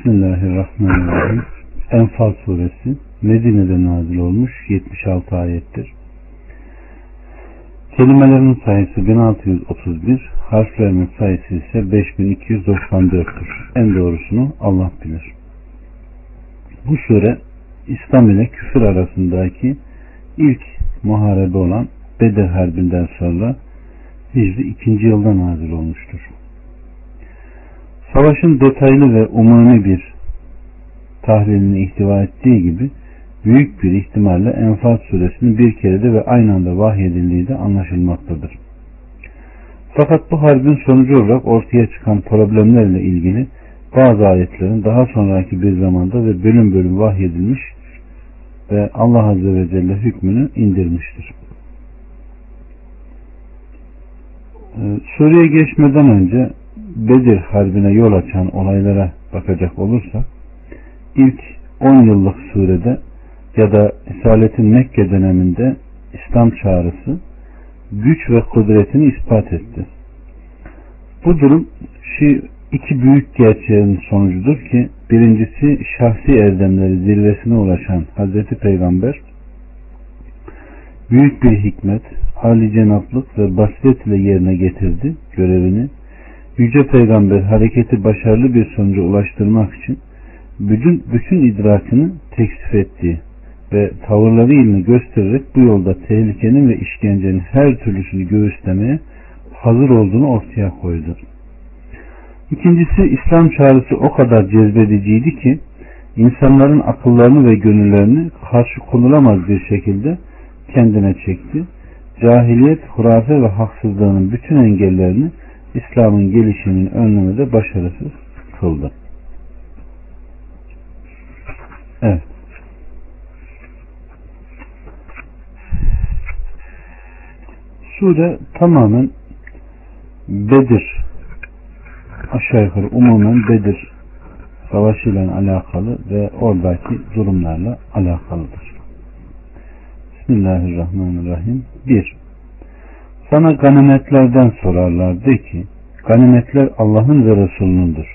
Bismillahirrahmanirrahim. Enfal suresi Medine'de nazil olmuş 76 ayettir. Kelimelerin sayısı 1631, harflerinin sayısı ise 5294'tür. En doğrusunu Allah bilir. Bu sure İslam ile küfür arasındaki ilk muharebe olan Bedir Harbi'nden sonra Hicri 2. yılda nazil olmuştur. Savaşın detaylı ve umumi bir tahlilini ihtiva ettiği gibi büyük bir ihtimalle Enfal suresinin bir kerede ve aynı anda vahyedildiği de anlaşılmaktadır. Fakat bu harbin sonucu olarak ortaya çıkan problemlerle ilgili bazı ayetlerin daha sonraki bir zamanda ve bölüm bölüm vahyedilmiş ve Allah Azze ve Celle hükmünü indirmiştir. Ee, Suriye geçmeden önce Bedir Harbi'ne yol açan olaylara bakacak olursak ilk 10 yıllık surede ya da Risaletin Mekke döneminde İslam çağrısı güç ve kudretini ispat etti. Bu durum şu iki büyük gerçeğin sonucudur ki birincisi şahsi erdemleri zirvesine ulaşan Hazreti Peygamber büyük bir hikmet, hali cenaplık ve basiret ile yerine getirdi görevini. Yüce Peygamber hareketi başarılı bir sonuca ulaştırmak için bütün, bütün idrakını teksif etti ve tavırları ilmi göstererek bu yolda tehlikenin ve işkencenin her türlüsünü göğüslemeye hazır olduğunu ortaya koydu. İkincisi İslam çağrısı o kadar cezbediciydi ki insanların akıllarını ve gönüllerini karşı konulamaz bir şekilde kendine çekti. Cahiliyet, hurafe ve haksızlığının bütün engellerini İslam'ın gelişiminin önlemede başarısız kıldı. Evet. Sure tamamen Bedir aşağı yukarı umumen Bedir savaşıyla alakalı ve oradaki durumlarla alakalıdır. Bismillahirrahmanirrahim. 1. Sana ganimetlerden sorarlar de ki ganimetler Allah'ın ve Resulünündür.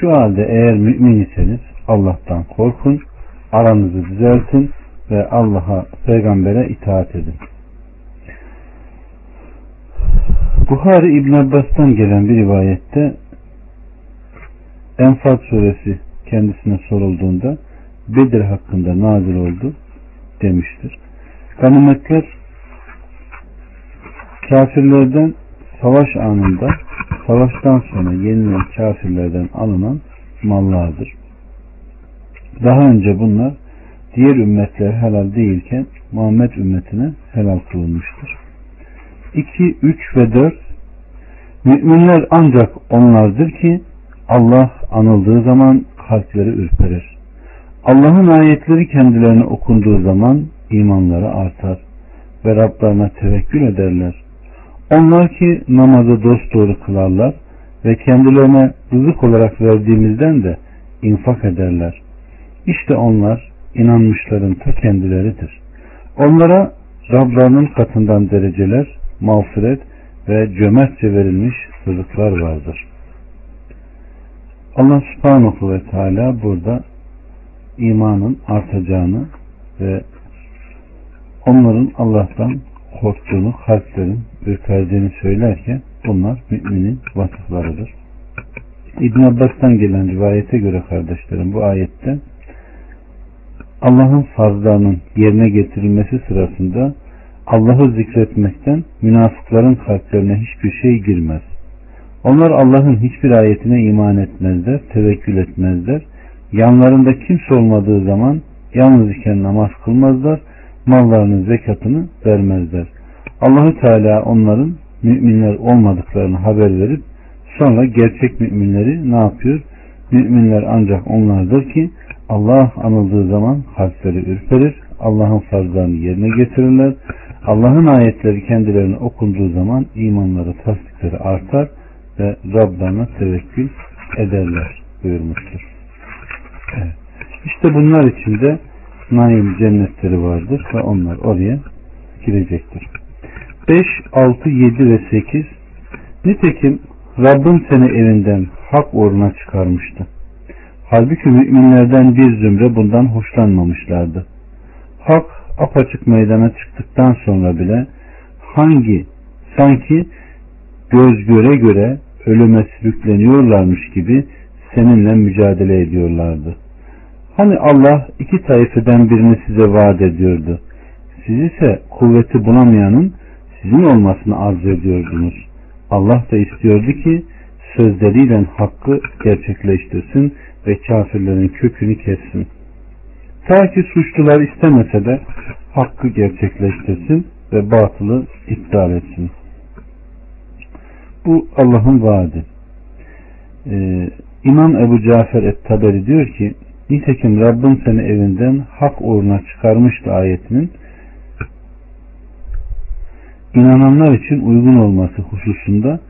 Şu halde eğer mümin iseniz Allah'tan korkun, aranızı düzeltin ve Allah'a, peygambere itaat edin. Buhari İbn Abbas'tan gelen bir rivayette Enfal suresi kendisine sorulduğunda Bedir hakkında nazil oldu demiştir. Ganimetler kafirlerden savaş anında savaştan sonra yenilen kafirlerden alınan mallardır. Daha önce bunlar diğer ümmetler helal değilken Muhammed ümmetine helal kılınmıştır. 2, 3 ve 4 Müminler ancak onlardır ki Allah anıldığı zaman kalpleri ürperir. Allah'ın ayetleri kendilerine okunduğu zaman imanları artar ve Rablarına tevekkül ederler. Onlar ki namazı dosdoğru kılarlar ve kendilerine rızık olarak verdiğimizden de infak ederler. İşte onlar inanmışların ta kendileridir. Onlara Rablarının katından dereceler, mağfiret ve cömertçe verilmiş rızıklar vardır. Allah subhanahu ve teala burada imanın artacağını ve onların Allah'tan korktuğunu, kalplerin ürperdiğini söylerken bunlar müminin vasıflarıdır. İbn Abbas'tan gelen rivayete göre kardeşlerim bu ayette Allah'ın farzlarının yerine getirilmesi sırasında Allah'ı zikretmekten münafıkların kalplerine hiçbir şey girmez. Onlar Allah'ın hiçbir ayetine iman etmezler, tevekkül etmezler. Yanlarında kimse olmadığı zaman yalnız iken namaz kılmazlar, mallarının zekatını vermezler. Allahü Teala onların müminler olmadıklarını haber verip sonra gerçek müminleri ne yapıyor? Müminler ancak onlardır ki Allah anıldığı zaman kalpleri ürperir, Allah'ın farzlarını yerine getirirler, Allah'ın ayetleri kendilerine okunduğu zaman imanları, tasdikleri artar ve Rablarına tevekkül ederler buyurmuştur. Evet. İşte bunlar içinde naim cennetleri vardır ve onlar oraya girecektir. 5, 6, 7 ve 8 Nitekim Rabbim seni evinden hak uğruna çıkarmıştı. Halbuki müminlerden bir zümre bundan hoşlanmamışlardı. Hak apaçık meydana çıktıktan sonra bile hangi sanki göz göre göre ölüme sürükleniyorlarmış gibi seninle mücadele ediyorlardı. Hani Allah iki taifeden birini size vaat ediyordu. Siz ise kuvveti bulamayanın sizin olmasını arzu ediyordunuz. Allah da istiyordu ki sözleriyle hakkı gerçekleştirsin ve kafirlerin kökünü kessin. Ta ki suçlular istemese de hakkı gerçekleştirsin ve batılı iptal etsin. Bu Allah'ın vaadi. Ee, İmam Ebu Cafer et-Taberi diyor ki Nitekim Rabbim seni evinden hak uğruna çıkarmıştı ayetinin inananlar için uygun olması hususunda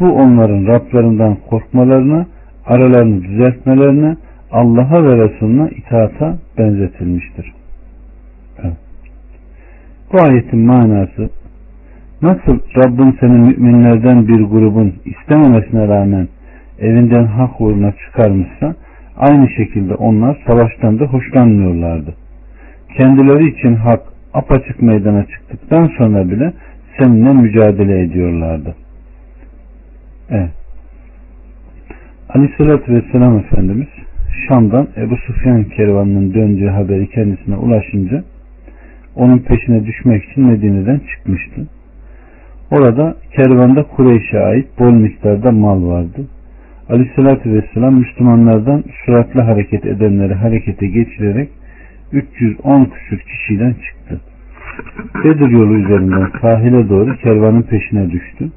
bu onların Rablarından korkmalarına, aralarını düzeltmelerine, Allah'a ve Resulüne itaata benzetilmiştir. Evet. Bu ayetin manası nasıl Rabbim senin müminlerden bir grubun istememesine rağmen evinden hak uğruna çıkarmışsa aynı şekilde onlar savaştan da hoşlanmıyorlardı. Kendileri için hak apaçık meydana çıktıktan sonra bile seninle mücadele ediyorlardı. Evet. Aleyhissalatü Vesselam Efendimiz Şam'dan Ebu Sufyan kervanının döndüğü haberi kendisine ulaşınca onun peşine düşmek için Medine'den çıkmıştı. Orada kervanda Kureyş'e ait bol miktarda mal vardı. Aleyhissalatü Vesselam Müslümanlardan süratli hareket edenleri harekete geçirerek 310 küsür kişiden çıktı. Bedir yolu üzerinden sahile doğru kervanın peşine düştü.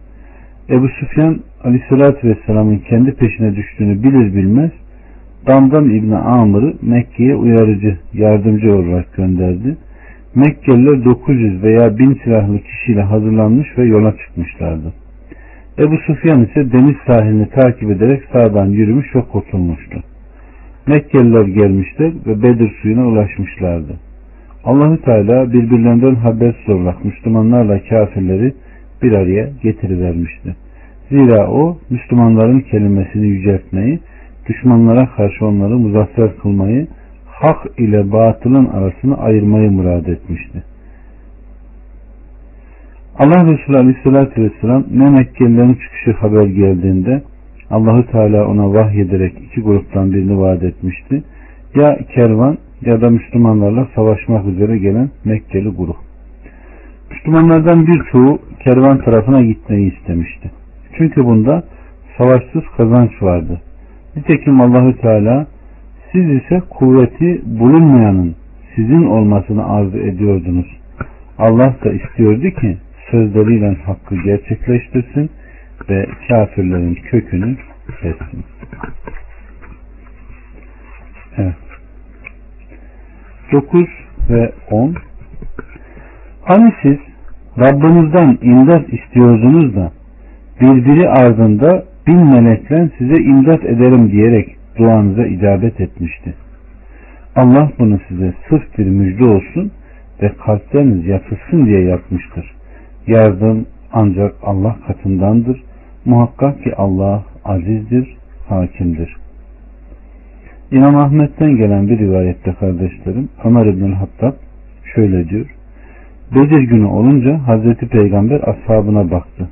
Ebu Süfyan Aleyhisselatü Vesselam'ın kendi peşine düştüğünü bilir bilmez Damdan İbni Amr'ı Mekke'ye uyarıcı, yardımcı olarak gönderdi. Mekkeliler 900 veya 1000 silahlı kişiyle hazırlanmış ve yola çıkmışlardı. Ebu Sufyan ise deniz sahilini takip ederek sağdan yürümüş ve kurtulmuştu. Mekkeliler gelmişler ve Bedir suyuna ulaşmışlardı. Allahü Teala birbirlerinden habersiz olarak Müslümanlarla kafirleri bir araya getirivermişti. Zira o Müslümanların kelimesini yüceltmeyi, düşmanlara karşı onları muzaffer kılmayı, hak ile batılın arasını ayırmayı murad etmişti. Allah Resulü Aleyhisselatü Vesselam ne Mekkelilerin çıkışı haber geldiğinde Allahü Teala ona vahyederek iki gruptan birini vaat etmişti. Ya kervan ya da Müslümanlarla savaşmak üzere gelen Mekkeli grup. Müslümanlardan birçoğu kervan tarafına gitmeyi istemişti. Çünkü bunda savaşsız kazanç vardı. Nitekim Allahü Teala siz ise kuvveti bulunmayanın sizin olmasını arzu ediyordunuz. Allah da istiyordu ki sözleriyle hakkı gerçekleştirsin ve kafirlerin kökünü kessin. Evet. 9 ve 10 Hani siz Rabbinizden imdat istiyordunuz da birbiri ardında bin melekle size imdat ederim diyerek duanıza icabet etmişti. Allah bunu size sırf bir müjde olsun ve kalpleriniz yatılsın diye yapmıştır. Yardım ancak Allah katındandır. Muhakkak ki Allah azizdir, hakimdir. İmam Ahmet'ten gelen bir rivayette kardeşlerim Ömer İbn Hattab şöyle diyor. Bedir günü olunca Hazreti Peygamber ashabına baktı.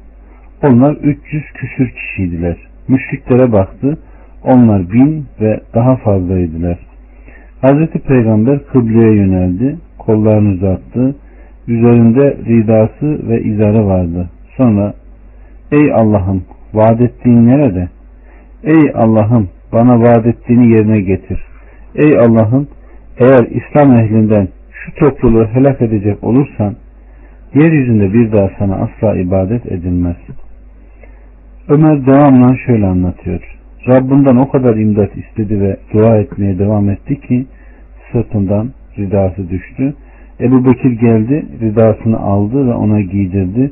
Onlar 300 küsür kişiydiler. Müşriklere baktı. Onlar bin ve daha fazlaydılar. Hazreti Peygamber kıbleye yöneldi. Kollarını uzattı. Üzerinde ridası ve izarı vardı. Sonra Ey Allah'ım vaat ettiğin nerede? Ey Allah'ım bana vaat ettiğini yerine getir. Ey Allah'ım eğer İslam ehlinden şu topluluğu helak edecek olursan yeryüzünde bir daha sana asla ibadet edilmez. Ömer devamla şöyle anlatıyor. Rabbinden o kadar imdat istedi ve dua etmeye devam etti ki sırtından ridası düştü. Ebu Bekir geldi, ridasını aldı ve ona giydirdi.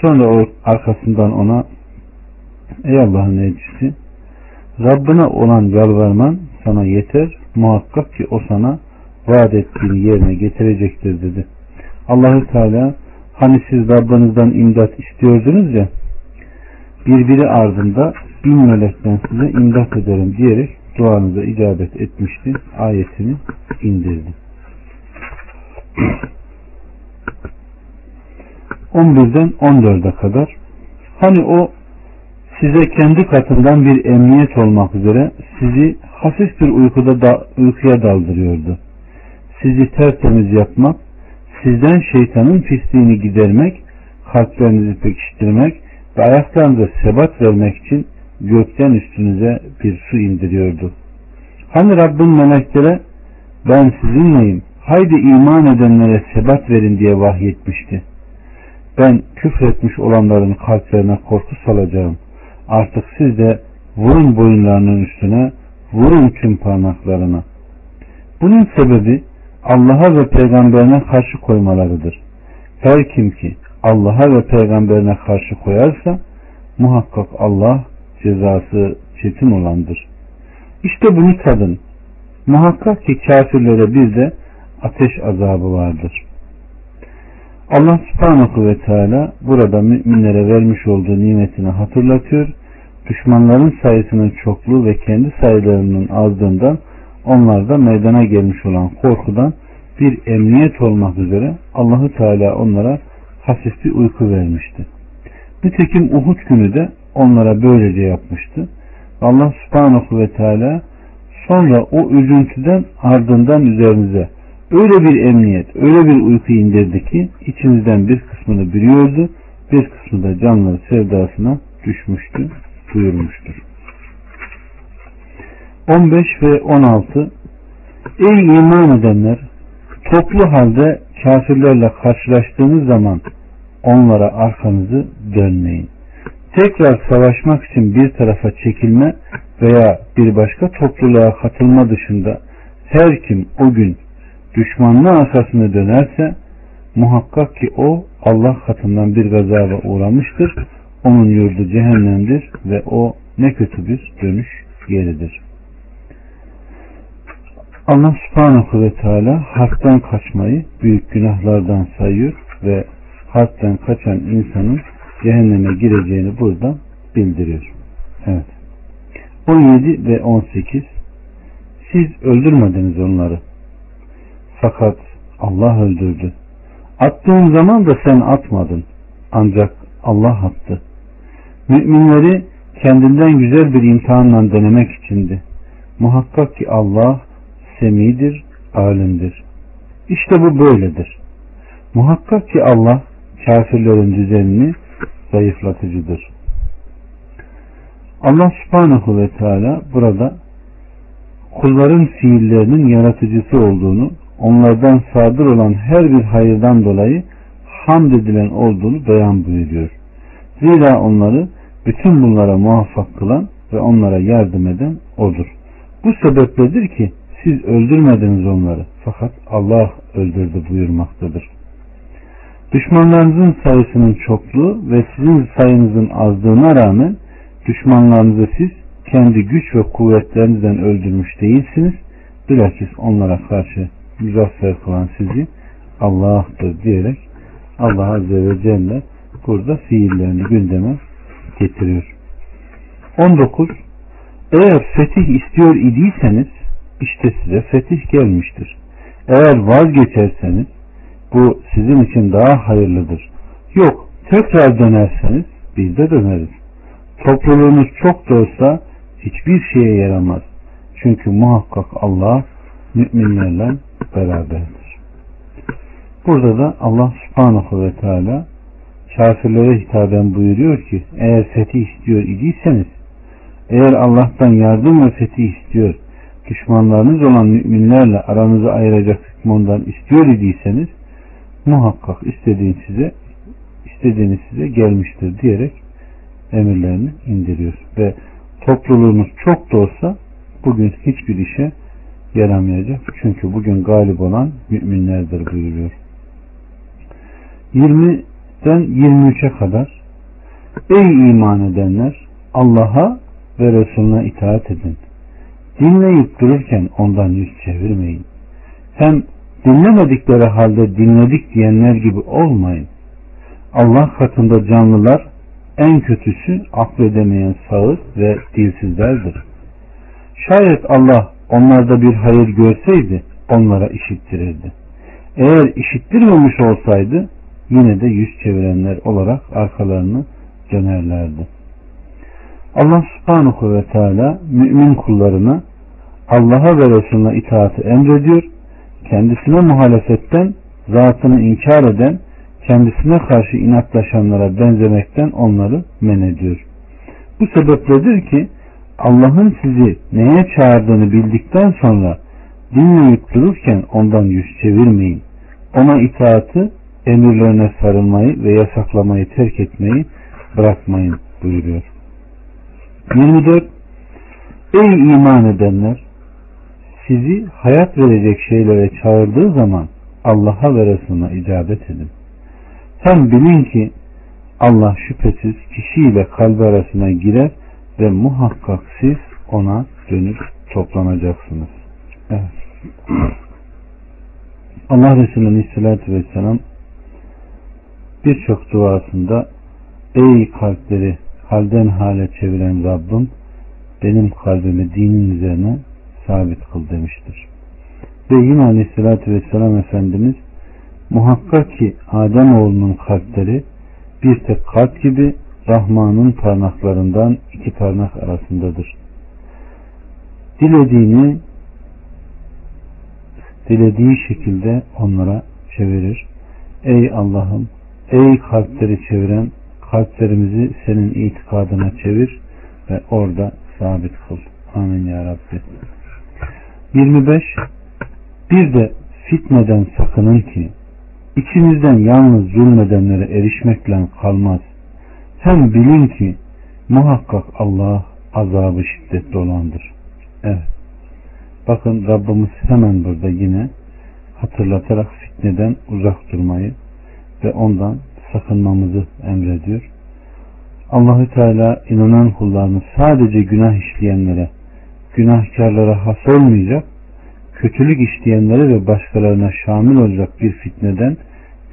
Sonra o arkasından ona Ey Allah'ın elçisi Rabbine olan yalvarman sana yeter. Muhakkak ki o sana vaat ettiğini yerine getirecektir dedi. Allahü Teala hani siz Rabbinizden imdat istiyordunuz ya birbiri ardında bin melekten size imdat ederim diyerek duanıza icabet etmişti. Ayetini indirdi. 11'den 14'e kadar hani o size kendi katından bir emniyet olmak üzere sizi hafif bir uykuda da, uykuya daldırıyordu. Sizi tertemiz yapmak, sizden şeytanın pisliğini gidermek, kalplerinizi pekiştirmek ve ayaklarınıza sebat vermek için gökten üstünüze bir su indiriyordu. Hani Rabbin meleklere ben sizinleyim, haydi iman edenlere sebat verin diye vahyetmişti. Ben küfretmiş olanların kalplerine korku salacağım. Artık siz de vurun boyunlarının üstüne, vurun tüm parmaklarına. Bunun sebebi Allah'a ve peygamberine karşı koymalarıdır. Her kim ki Allah'a ve peygamberine karşı koyarsa muhakkak Allah cezası çetin olandır. İşte bunu tadın. Muhakkak ki kafirlere bir de ateş azabı vardır. Allah subhanahu ve teala burada müminlere vermiş olduğu nimetini hatırlatıyor. Düşmanların sayısının çokluğu ve kendi sayılarının azlığından onlarda meydana gelmiş olan korkudan bir emniyet olmak üzere Allahu Teala onlara hafif bir uyku vermişti. Nitekim Uhud günü de onlara böylece yapmıştı. Allah subhanahu ve teala sonra o üzüntüden ardından üzerinize öyle bir emniyet, öyle bir uyku indirdi ki içinizden bir kısmını biliyordu, bir kısmı da canları sevdasına düşmüştü, buyurmuştur. 15 ve 16 Ey iman edenler! Toplu halde kafirlerle karşılaştığınız zaman onlara arkanızı dönmeyin. Tekrar savaşmak için bir tarafa çekilme veya bir başka topluluğa katılma dışında her kim o gün düşmanlığı arkasını dönerse muhakkak ki o Allah katından bir gazaba uğramıştır. Onun yurdu cehennemdir ve o ne kötü bir dönüş yeridir. Allah subhanahu ve teala harpten kaçmayı büyük günahlardan sayıyor ve harpten kaçan insanın cehenneme gireceğini burada bildiriyor. Evet. 17 ve 18 Siz öldürmediniz onları. Fakat Allah öldürdü. Attığın zaman da sen atmadın. Ancak Allah attı. Müminleri kendinden güzel bir imtihanla denemek içindi. Muhakkak ki Allah semidir, alimdir. İşte bu böyledir. Muhakkak ki Allah kafirlerin düzenini zayıflatıcıdır. Allah subhanahu ve teala burada kulların fiillerinin yaratıcısı olduğunu, onlardan sadır olan her bir hayırdan dolayı hamd edilen olduğunu beyan buyuruyor. Zira onları bütün bunlara muvaffak kılan ve onlara yardım eden odur. Bu sebepledir ki siz öldürmediniz onları fakat Allah öldürdü buyurmaktadır. Düşmanlarınızın sayısının çokluğu ve sizin sayınızın azlığına rağmen düşmanlarınızı siz kendi güç ve kuvvetlerinizden öldürmüş değilsiniz. Bilakis onlara karşı muzaffer kılan sizi Allah'tır diyerek Allah Azze ve Celle burada fiillerini gündeme getiriyor. 19. Eğer fetih istiyor idiyseniz işte size fetih gelmiştir. Eğer vazgeçerseniz bu sizin için daha hayırlıdır. Yok tekrar dönerseniz biz de döneriz. Topluluğunuz çok da olsa hiçbir şeye yaramaz. Çünkü muhakkak Allah müminlerle beraberdir. Burada da Allah subhanahu ve teala kafirlere hitaben buyuruyor ki eğer fetih istiyor idiyseniz eğer Allah'tan yardım ve fetih istiyor düşmanlarınız olan müminlerle aranızı ayıracak hükmünden istiyor idiyseniz muhakkak istediğin size istediğiniz size gelmiştir diyerek emirlerini indiriyor. Ve topluluğunuz çok da olsa bugün hiçbir işe yaramayacak. Çünkü bugün galip olan müminlerdir buyuruyor. 20'den 23'e kadar Ey iman edenler Allah'a ve Resulüne itaat edin. Dinleyip dururken ondan yüz çevirmeyin. Hem dinlemedikleri halde dinledik diyenler gibi olmayın. Allah katında canlılar en kötüsü akledemeyen sağır ve dilsizlerdir. Şayet Allah onlarda bir hayır görseydi onlara işittirirdi. Eğer işittirmemiş olsaydı yine de yüz çevirenler olarak arkalarını dönerlerdi. Allah subhanahu ve teala mümin kullarına Allah'a ve Resulüne itaati emrediyor. Kendisine muhalefetten, zatını inkar eden, kendisine karşı inatlaşanlara benzemekten onları men ediyor. Bu sebepledir ki Allah'ın sizi neye çağırdığını bildikten sonra dinleyip dururken ondan yüz çevirmeyin. Ona itaati, emirlerine sarılmayı ve yasaklamayı terk etmeyi bırakmayın buyuruyor. 24. Ey iman edenler! Sizi hayat verecek şeylere çağırdığı zaman Allah'a ve Resulüne icabet edin. Hem bilin ki Allah şüphesiz kişiyle kalbi arasına girer muhakkak siz ona dönüp toplanacaksınız. Evet. Allah Resulü Aleyhisselatü Vesselam birçok duasında ey kalpleri halden hale çeviren Rabbim benim kalbimi dinin üzerine sabit kıl demiştir. Ve yine Aleyhisselatü Vesselam Efendimiz muhakkak ki Adem oğlunun kalpleri bir tek kalp gibi Rahman'ın parmaklarından iki parmak arasındadır. Dilediğini dilediği şekilde onlara çevirir. Ey Allah'ım, ey kalpleri çeviren kalplerimizi senin itikadına çevir ve orada sabit kıl. Amin ya Rabbi. 25. Bir de fitneden sakının ki içinizden yalnız zulmedenlere erişmekle kalmaz. Hem bilin ki muhakkak Allah azabı şiddetli olandır. Evet. Bakın Rabbimiz hemen burada yine hatırlatarak fitneden uzak durmayı ve ondan sakınmamızı emrediyor. Allahü Teala inanan kullarını sadece günah işleyenlere, günahkarlara has olmayacak, kötülük işleyenlere ve başkalarına şamil olacak bir fitneden,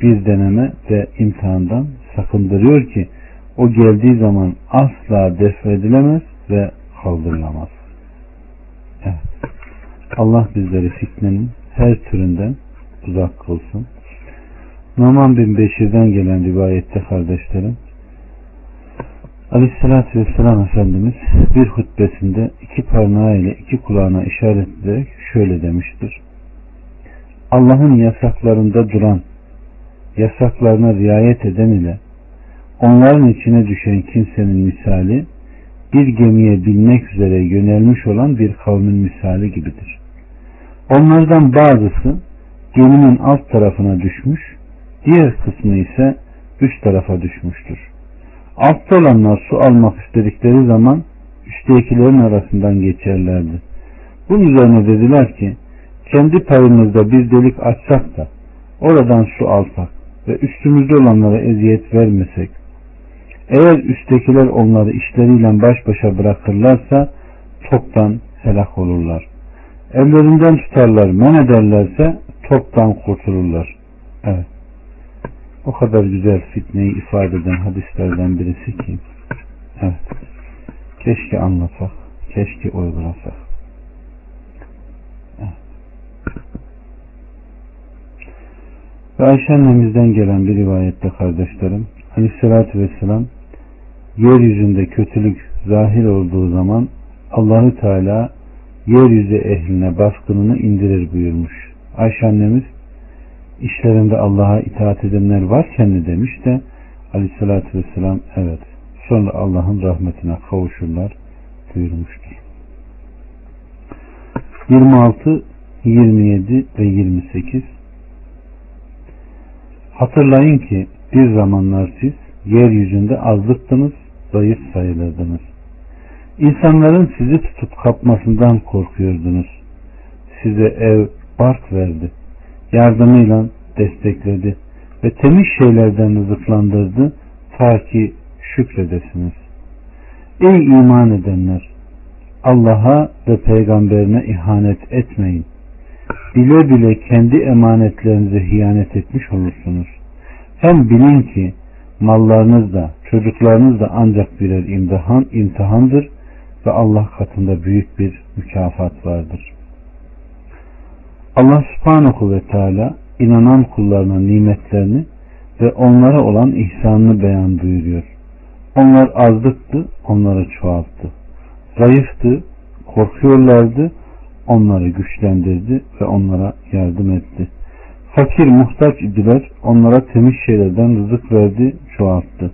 bir deneme ve imtihandan sakındırıyor ki o geldiği zaman asla defedilemez ve kaldırılamaz. Evet. Allah bizleri fitnenin her türünden uzak kılsın. Numan bin Beşir'den gelen rivayette kardeşlerim Aleyhissalatü Vesselam Efendimiz bir hutbesinde iki parmağı ile iki kulağına işaret ederek şöyle demiştir. Allah'ın yasaklarında duran, yasaklarına riayet eden ile onların içine düşen kimsenin misali bir gemiye binmek üzere yönelmiş olan bir kavmin misali gibidir. Onlardan bazısı geminin alt tarafına düşmüş, diğer kısmı ise üst tarafa düşmüştür. Altta olanlar su almak istedikleri zaman üsttekilerin arasından geçerlerdi. Bunun üzerine dediler ki kendi payımızda bir delik açsak da oradan su alsak ve üstümüzde olanlara eziyet vermesek eğer üsttekiler onları işleriyle baş başa bırakırlarsa toptan helak olurlar. Ellerinden tutarlar, men ederlerse toptan kurtulurlar. Evet. O kadar güzel fitneyi ifade eden hadislerden birisi ki evet. Keşke anlasak, keşke uygulasak. Evet. Ve Ayşe annemizden gelen bir rivayette kardeşlerim Aleyhisselatü Vesselam yeryüzünde kötülük zahir olduğu zaman Allahü Teala yeryüzü ehline baskınını indirir buyurmuş. Ayşe annemiz işlerinde Allah'a itaat edenler varken mi demiş de aleyhissalatü vesselam evet sonra Allah'ın rahmetine kavuşurlar buyurmuştur. 26, 27 ve 28 Hatırlayın ki bir zamanlar siz yeryüzünde azlıktınız, zayıf sayılırdınız. İnsanların sizi tutup kapmasından korkuyordunuz. Size ev, bark verdi yardımıyla destekledi ve temiz şeylerden rızıklandırdı ta ki şükredesiniz. Ey iman edenler! Allah'a ve peygamberine ihanet etmeyin. Bile bile kendi emanetlerinize hiyanet etmiş olursunuz. Hem bilin ki mallarınız da çocuklarınız da ancak birer imtihan, imtihandır ve Allah katında büyük bir mükafat vardır. Allah subhanahu ve teala inanan kullarına nimetlerini ve onlara olan ihsanını beyan buyuruyor. Onlar azlıktı, onları çoğalttı. Zayıftı, korkuyorlardı, onları güçlendirdi ve onlara yardım etti. Fakir muhtaç idiler, onlara temiz şeylerden rızık verdi, çoğalttı.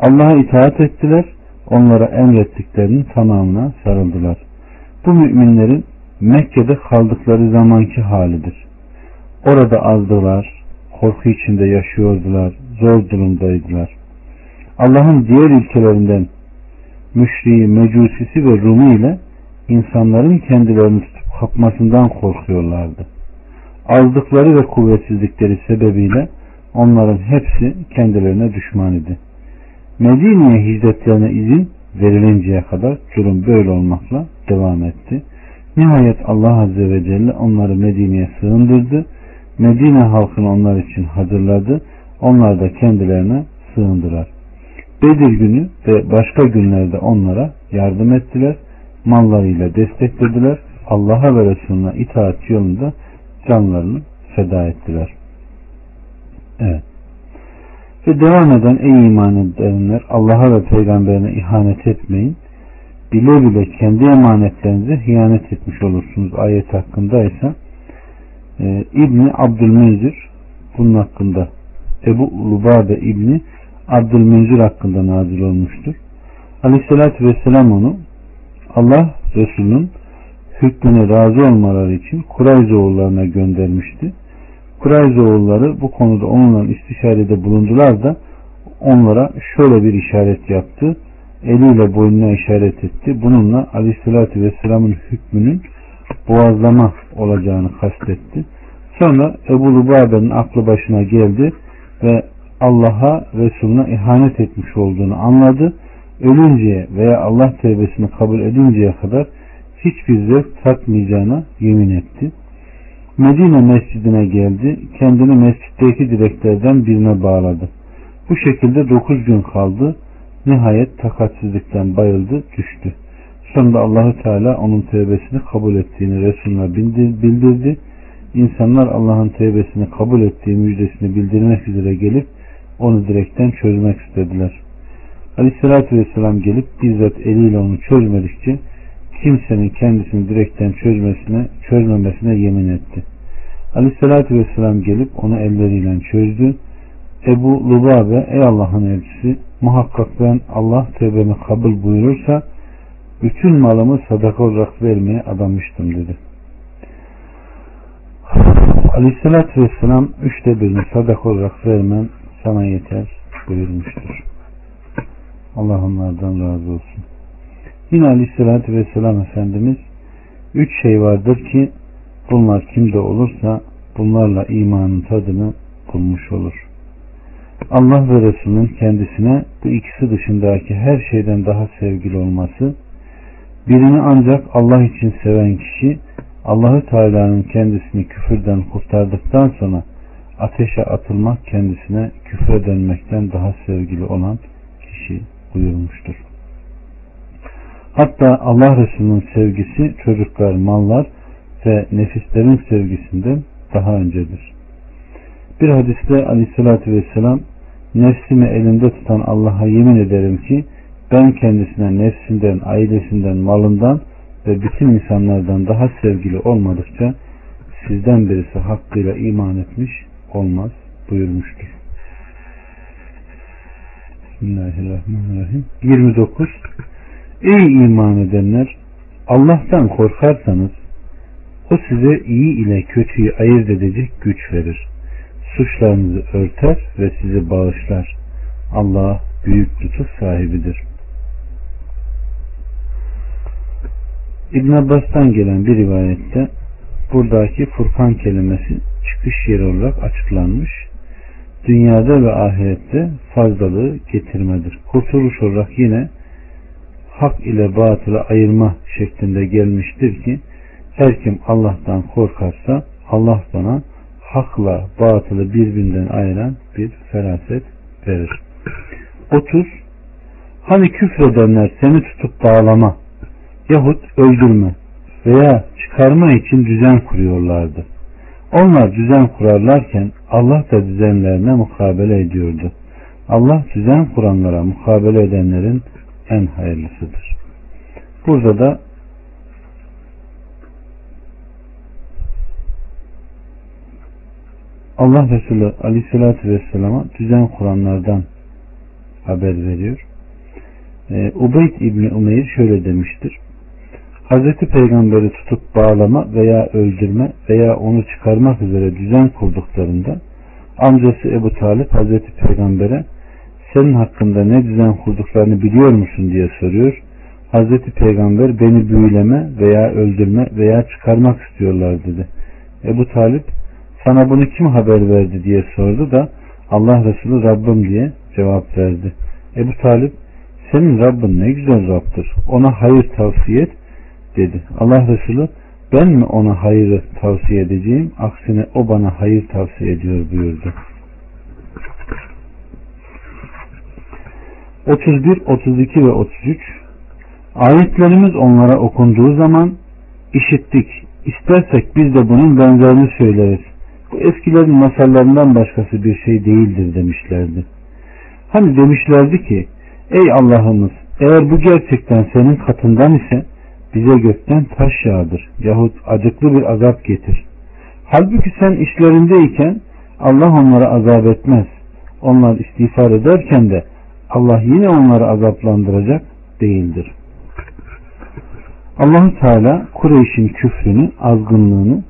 Allah'a itaat ettiler, onlara emrettiklerinin tamamına sarıldılar. Bu müminlerin Mekke'de kaldıkları zamanki halidir. Orada azdılar, korku içinde yaşıyordular, zor durumdaydılar. Allah'ın diğer ülkelerinden müşriği, mecusisi ve Rumi ile insanların kendilerini tutup kapmasından korkuyorlardı. Azdıkları ve kuvvetsizlikleri sebebiyle onların hepsi kendilerine düşman idi. Medine'ye hicretlerine izin verilinceye kadar durum böyle olmakla devam etti. Nihayet Allah Azze ve Celle onları Medine'ye sığındırdı. Medine halkını onlar için hazırladı. Onlar da kendilerine sığındılar. Bedir günü ve başka günlerde onlara yardım ettiler. Mallarıyla desteklediler. Allah'a ve Resulüne itaat yolunda canlarını feda ettiler. Evet. Ve devam eden ey iman edenler Allah'a ve peygamberine ihanet etmeyin. Bile bile kendi emanetlerinize hıyanet etmiş olursunuz. Ayet hakkında ise e, İbni Abdülmünzir bunun hakkında Ebu Lubade İbni Abdülmünzir hakkında nazil olmuştur. Aleyhissalatü Vesselam onu Allah Resulü'nün hükmüne razı olmaları için Kurayzoğullarına göndermişti. Kurayzoğulları bu konuda onunla istişarede bulundular da onlara şöyle bir işaret yaptı. Eliyle boynuna işaret etti. Bununla Aleyhisselatü Vesselam'ın hükmünün boğazlama olacağını kastetti. Sonra Ebu Lubabe'nin aklı başına geldi ve Allah'a Resulüne ihanet etmiş olduğunu anladı. Ölünceye veya Allah tevbesini kabul edinceye kadar hiçbir zevk tatmayacağına yemin etti. Medine mescidine geldi. Kendini mescitteki direklerden birine bağladı. Bu şekilde dokuz gün kaldı. Nihayet takatsizlikten bayıldı, düştü. Sonunda Allahü Teala onun tevbesini kabul ettiğini Resulüne bildirdi. İnsanlar Allah'ın tevbesini kabul ettiği müjdesini bildirmek üzere gelip onu direkten çözmek istediler. Aleyhissalatü Vesselam gelip bizzat eliyle onu çözmedikçe kimsenin kendisini direkten çözmesine, çözmemesine yemin etti. Aleyhissalatü Vesselam gelip onu elleriyle çözdü. Ebu Lubabe ey Allah'ın elçisi muhakkak ben Allah tövbemi kabul buyurursa bütün malımı sadaka olarak vermeye adamıştım dedi. Aleyhissalatü Vesselam üçte birini sadaka olarak vermen sana yeter buyurmuştur. Allah onlardan razı olsun. Yine Aleyhisselatü Vesselam Efendimiz üç şey vardır ki bunlar kimde olursa bunlarla imanın tadını bulmuş olur. Allah ve Resulünün kendisine bu ikisi dışındaki her şeyden daha sevgili olması, birini ancak Allah için seven kişi Allahü Teala'nın kendisini küfürden kurtardıktan sonra ateşe atılmak kendisine küfre dönmekten daha sevgili olan kişi buyurmuştur. Hatta Allah Resulü'nün sevgisi çocuklar, mallar ve nefislerin sevgisinden daha öncedir. Bir hadiste aleyhissalatü vesselam nefsimi elimde tutan Allah'a yemin ederim ki ben kendisine nefsinden, ailesinden, malından ve bütün insanlardan daha sevgili olmadıkça sizden birisi hakkıyla iman etmiş olmaz buyurmuştur. Bismillahirrahmanirrahim. 29. Ey iman edenler! Allah'tan korkarsanız o size iyi ile kötüyü ayırt edecek güç verir. Suçlarınızı örter ve sizi bağışlar. Allah büyük lütuf sahibidir. İbn Abbas'tan gelen bir rivayette buradaki Furkan kelimesi çıkış yeri olarak açıklanmış. Dünyada ve ahirette fazlalığı getirmedir. Kurtuluş olarak yine hak ile batılı ayırma şeklinde gelmiştir ki her kim Allah'tan korkarsa Allah bana hakla batılı birbirinden ayıran bir feraset verir. 30. Hani küfredenler seni tutup bağlama yahut öldürme veya çıkarma için düzen kuruyorlardı. Onlar düzen kurarlarken Allah da düzenlerine mukabele ediyordu. Allah düzen kuranlara mukabele edenlerin en hayırlısıdır. Burada da Allah Resulü Aleyhisselatü Vesselam'a düzen kuranlardan haber veriyor. Ee, Ubeyd İbni Umeyr şöyle demiştir. Hazreti Peygamber'i tutup bağlama veya öldürme veya onu çıkarmak üzere düzen kurduklarında amcası Ebu Talip Hazreti Peygamber'e senin hakkında ne düzen kurduklarını biliyor musun diye soruyor. Hazreti Peygamber beni büyüleme veya öldürme veya çıkarmak istiyorlar dedi. Ebu Talip sana bunu kim haber verdi diye sordu da Allah Resulü Rabbim diye cevap verdi. Ebu Talip senin Rabbin ne güzel Rabb'dır. Ona hayır tavsiye et dedi. Allah Resulü ben mi ona hayırı tavsiye edeceğim? Aksine o bana hayır tavsiye ediyor buyurdu. 31, 32 ve 33 Ayetlerimiz onlara okunduğu zaman işittik. İstersek biz de bunun benzerini söyleriz. Bu eskilerin masallarından başkası bir şey değildir demişlerdi. Hani demişlerdi ki ey Allah'ımız eğer bu gerçekten senin katından ise bize gökten taş yağdır yahut acıklı bir azap getir. Halbuki sen işlerindeyken Allah onlara azap etmez. Onlar istiğfar ederken de Allah yine onları azaplandıracak değildir. Allahu Teala Kureyş'in küfrünü, azgınlığını,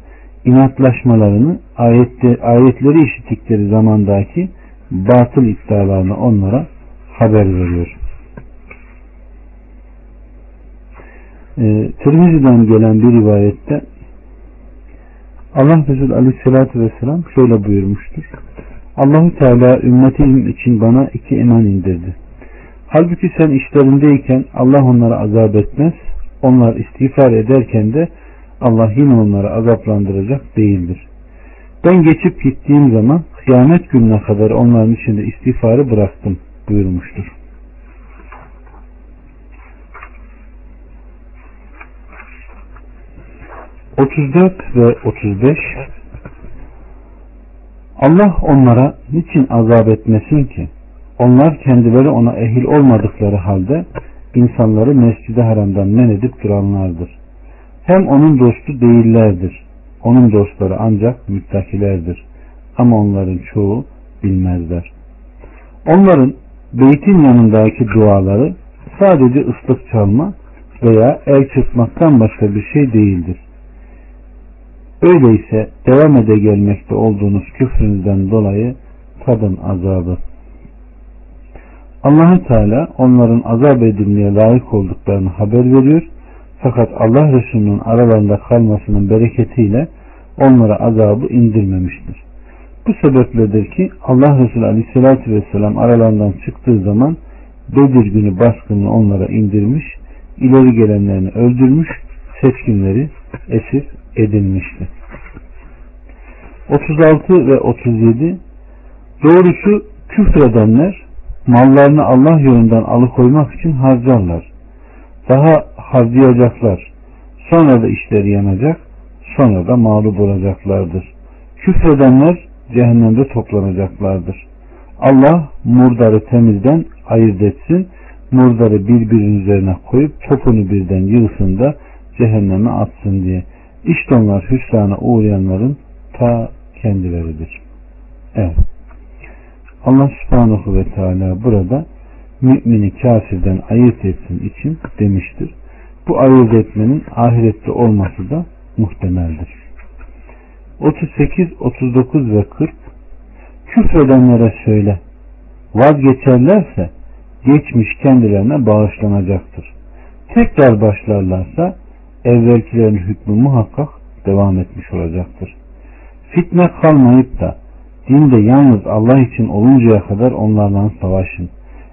inatlaşmalarını, ayette, ayetleri işittikleri zamandaki batıl iddialarını onlara haber veriyor. e, Tirmizi'den gelen bir rivayette Allah Resulü Aleyhisselatü Vesselam şöyle buyurmuştur. Allahu Teala ümmetim için bana iki iman indirdi. Halbuki sen işlerindeyken Allah onları azap etmez. Onlar istiğfar ederken de Allah yine onları azaplandıracak değildir. Ben geçip gittiğim zaman kıyamet gününe kadar onların içinde istiğfarı bıraktım buyurmuştur. 34 ve 35 Allah onlara niçin azap etmesin ki? Onlar kendileri ona ehil olmadıkları halde insanları mescid haramdan men edip duranlardır. Hem onun dostu değillerdir. Onun dostları ancak müttakilerdir. Ama onların çoğu bilmezler. Onların beytin yanındaki duaları sadece ıslık çalma veya el çırpmaktan başka bir şey değildir. Öyleyse devam ede gelmekte olduğunuz küfrünüzden dolayı tadın azabı. allah Teala onların azap edilmeye layık olduklarını haber veriyor. Fakat Allah Resulü'nün aralarında kalmasının bereketiyle onlara azabı indirmemiştir. Bu sebepledir ki Allah Resulü Aleyhisselatü Vesselam aralarından çıktığı zaman Bedir günü baskını onlara indirmiş, ileri gelenlerini öldürmüş, seçkinleri esir edilmişti. 36 ve 37 Doğrusu küfredenler mallarını Allah yolundan alıkoymak için harcarlar. Daha harcayacaklar. Sonra da işleri yanacak. Sonra da mağlup olacaklardır. Küfredenler cehennemde toplanacaklardır. Allah murdarı temizden ayırt etsin. Murdarı birbirinin üzerine koyup topunu birden yığsın da cehenneme atsın diye. İşte onlar hüsrana uğrayanların ta kendileridir. Evet. Allah subhanahu ve teala burada mümini kafirden ayırt etsin için demiştir. Bu ayırt etmenin ahirette olması da muhtemeldir. 38, 39 ve 40 Küfredenlere söyle vazgeçerlerse geçmiş kendilerine bağışlanacaktır. Tekrar başlarlarsa evvelkilerin hükmü muhakkak devam etmiş olacaktır. Fitne kalmayıp da dinde yalnız Allah için oluncaya kadar onlarla savaşın.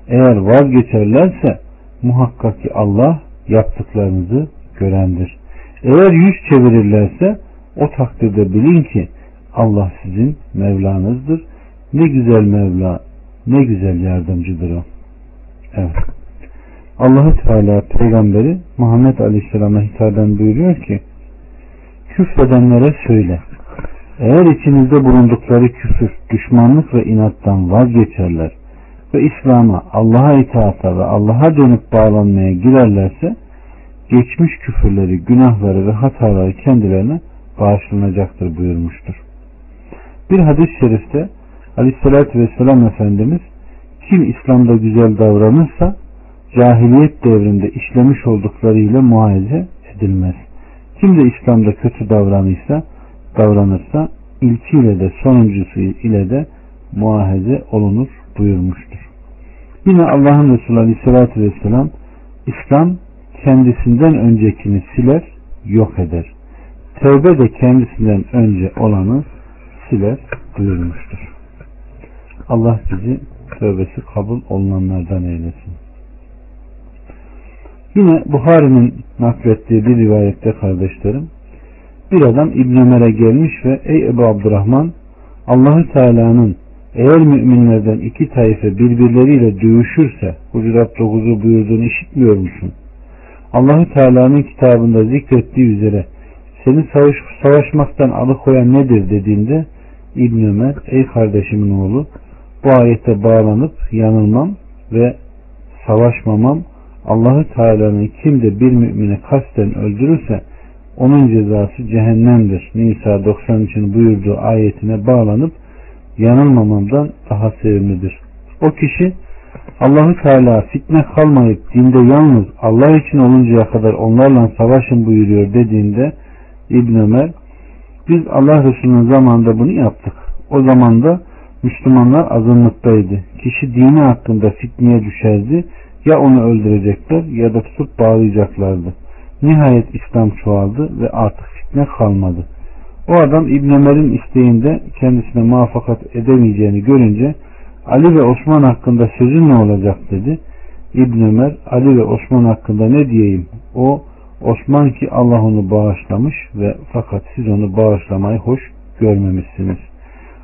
Eğer vazgeçerlerse muhakkak ki Allah yaptıklarınızı görendir. Eğer yüz çevirirlerse o takdirde bilin ki Allah sizin Mevlanızdır. Ne güzel Mevla, ne güzel yardımcıdır o. Evet. Allahu Teala peygamberi Muhammed Aleyhisselam'a hitaben buyuruyor ki küfredenlere söyle eğer içinizde bulundukları küfür, düşmanlık ve inattan vazgeçerler ve İslam'a, Allah'a itaata ve Allah'a dönüp bağlanmaya girerlerse geçmiş küfürleri, günahları ve hataları kendilerine bağışlanacaktır buyurmuştur. Bir hadis-i şerifte Aleyhisselatü Vesselam Efendimiz kim İslam'da güzel davranırsa cahiliyet devrinde işlemiş olduklarıyla muayeze edilmez. Kim de İslam'da kötü davranırsa, davranırsa ilkiyle de sonuncusu ile de muahize olunur buyurmuştur. Yine Allah'ın Resulü Aleyhisselatü Vesselam İslam kendisinden öncekini siler, yok eder. Tevbe de kendisinden önce olanı siler buyurmuştur. Allah bizi tövbesi kabul olunanlardan eylesin. Yine Buhari'nin naklettiği bir rivayette kardeşlerim bir adam İbn Ömer'e gelmiş ve ey Ebu Abdurrahman Allahü Teala'nın eğer müminlerden iki taife birbirleriyle dövüşürse Hucurat 9'u buyurduğunu işitmiyor musun? Allahü Teala'nın kitabında zikrettiği üzere seni savaş, savaşmaktan alıkoyan nedir dediğinde İbn Ömer ey kardeşimin oğlu bu ayete bağlanıp yanılmam ve savaşmamam Allahü Teala'nın kim de bir mümine kasten öldürürse onun cezası cehennemdir. Nisa 93'ün buyurduğu ayetine bağlanıp yanılmamamdan daha sevimlidir. O kişi Allahü Teala fitne kalmayıp dinde yalnız Allah için oluncaya kadar onlarla savaşın buyuruyor dediğinde İbn Ömer biz Allah Resulü'nün zamanında bunu yaptık. O zaman da Müslümanlar azınlıktaydı. Kişi dini hakkında fitneye düşerdi. Ya onu öldürecekler ya da tutup bağlayacaklardı. Nihayet İslam çoğaldı ve artık fitne kalmadı. O adam İbn Ömer'in isteğinde kendisine muvaffakat edemeyeceğini görünce Ali ve Osman hakkında sözün ne olacak dedi. İbn Ömer Ali ve Osman hakkında ne diyeyim? O Osman ki Allah onu bağışlamış ve fakat siz onu bağışlamayı hoş görmemişsiniz.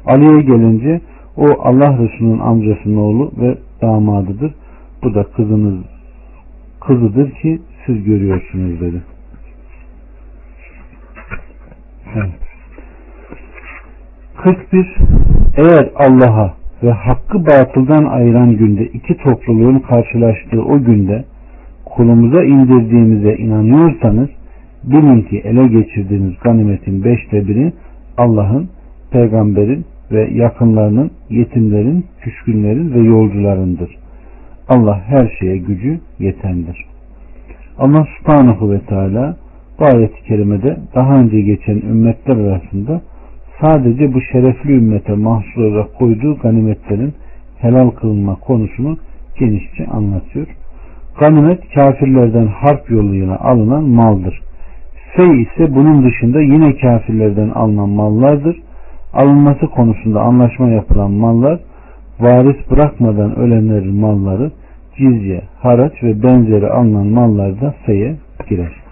Ali'ye gelince o Allah Resulü'nün amcasının oğlu ve damadıdır. Bu da kızınız kızıdır ki siz görüyorsunuz dedi. Evet. 41 Eğer Allah'a ve hakkı batıldan ayıran günde iki topluluğun karşılaştığı o günde kulumuza indirdiğimize inanıyorsanız bilin ki ele geçirdiğiniz ganimetin beşte biri Allah'ın, peygamberin ve yakınlarının, yetimlerin, küskünlerin ve yolcularındır. Allah her şeye gücü yetendir. Allah subhanahu ve teala bu ayet-i kerimede daha önce geçen ümmetler arasında sadece bu şerefli ümmete mahsul olarak koyduğu ganimetlerin helal kılınma konusunu genişçe anlatıyor. Ganimet kafirlerden harp yoluyla alınan maldır. Fey ise bunun dışında yine kafirlerden alınan mallardır. Alınması konusunda anlaşma yapılan mallar varis bırakmadan ölenlerin malları cizye, haraç ve benzeri alınan mallar da feye girer.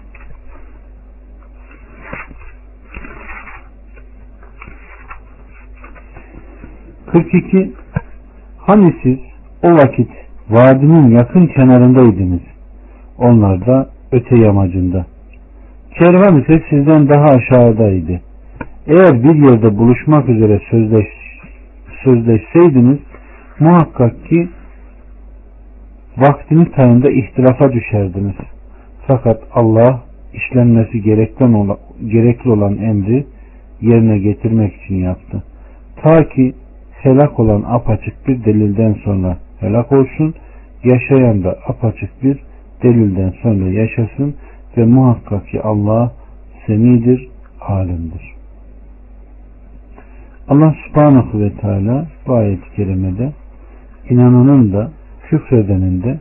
İki Hani siz o vakit vadinin yakın kenarındaydınız. Onlar da öte yamacında. Kervan ise sizden daha aşağıdaydı. Eğer bir yerde buluşmak üzere sözleş, sözleşseydiniz muhakkak ki vaktini tayında ihtilafa düşerdiniz. Fakat Allah işlenmesi gerekli olan emri yerine getirmek için yaptı. Ta ki helak olan apaçık bir delilden sonra helak olsun, yaşayan da apaçık bir delilden sonra yaşasın ve muhakkak ki Allah semidir, alimdir. Allah subhanahu ve teala bu ayet-i kerimede inananın da küfredenin de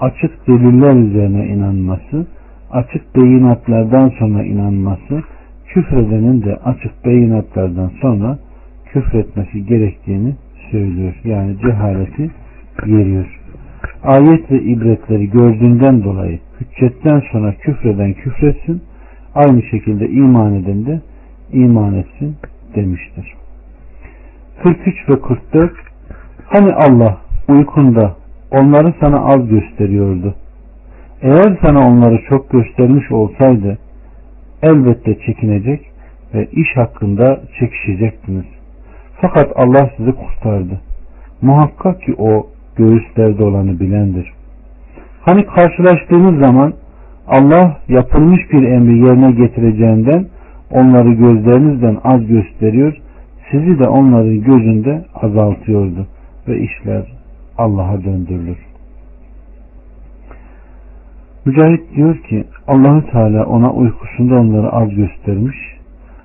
açık deliller üzerine inanması, açık beyinatlardan sonra inanması, küfredenin de açık beyinatlardan sonra küfretmesi gerektiğini söylüyor. Yani cehaleti yeriyor. Ayet ve ibretleri gördüğünden dolayı hüccetten sonra küfreden küfretsin, aynı şekilde iman eden de iman etsin demiştir. 43 ve 44 Hani Allah uykunda onları sana az gösteriyordu. Eğer sana onları çok göstermiş olsaydı elbette çekinecek ve iş hakkında çekişecektiniz. Fakat Allah sizi kurtardı. Muhakkak ki o göğüslerde olanı bilendir. Hani karşılaştığınız zaman Allah yapılmış bir emri yerine getireceğinden onları gözlerinizden az gösteriyor, sizi de onların gözünde azaltıyordu ve işler Allah'a döndürülür. Mücahit diyor ki Allahü Teala ona uykusunda onları az göstermiş.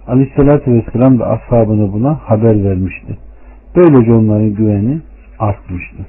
Aleyhissalatü Vesselam da ashabını buna haber vermişti. Böylece onların güveni artmıştı.